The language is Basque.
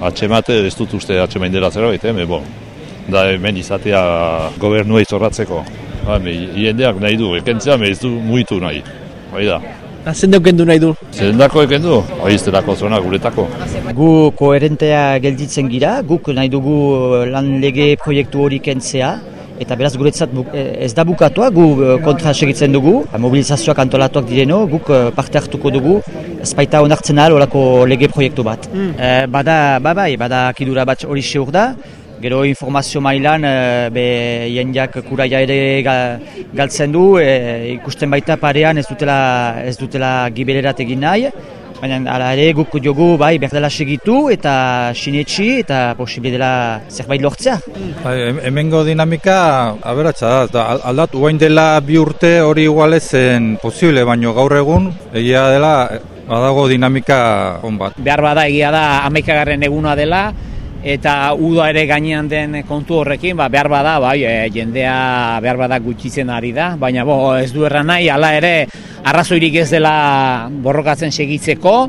atxemate, ez dut uste atxemain dela zerbait, eh, bon. Da hemen izatea gobernua izorratzeko. Ba, me, jendeak nahi du, ekentzea, me ez du muitu nahi. Bai da. Zen deuken du nahi du? Zerendako eken du, hori izterako zona guretako. Gu koherentea gelditzen gira, guk nahi dugu lan lege proiektu hori kentzea, eta beraz guretzat bu- ez da bukatua, gu eh, kontra segitzen dugu, mobilizazioak antolatuak direno, guk eh, parte hartuko dugu, ez baita onartzen ahal olako lege proiektu bat. Eh, bada, ba bai, bada kidura bat hori seur da, gero informazio mailan eh, be jendeak kuraia ere ga- galtzen du, eh, ikusten baita parean ez dutela, ez dutela gibelerat egin nahi, Baina ala ere guk diogu bai berdela segitu eta sinetxi eta posible dela zerbait lortzea. Bai, hem- hemengo dinamika aberatsa da, da al- aldatu guain dela bi urte hori igual ez zen posible, baino gaur egun egia dela badago dinamika on bat. behar bada egia da amaikagarren eguna dela eta uda ere gainean den kontu horrekin ba, behar bada bai, e, jendea behar bada gutxitzen ari da. Baina bo, ez du erran nahi hala ere arrazoirik ez dela borrokatzen segitzeko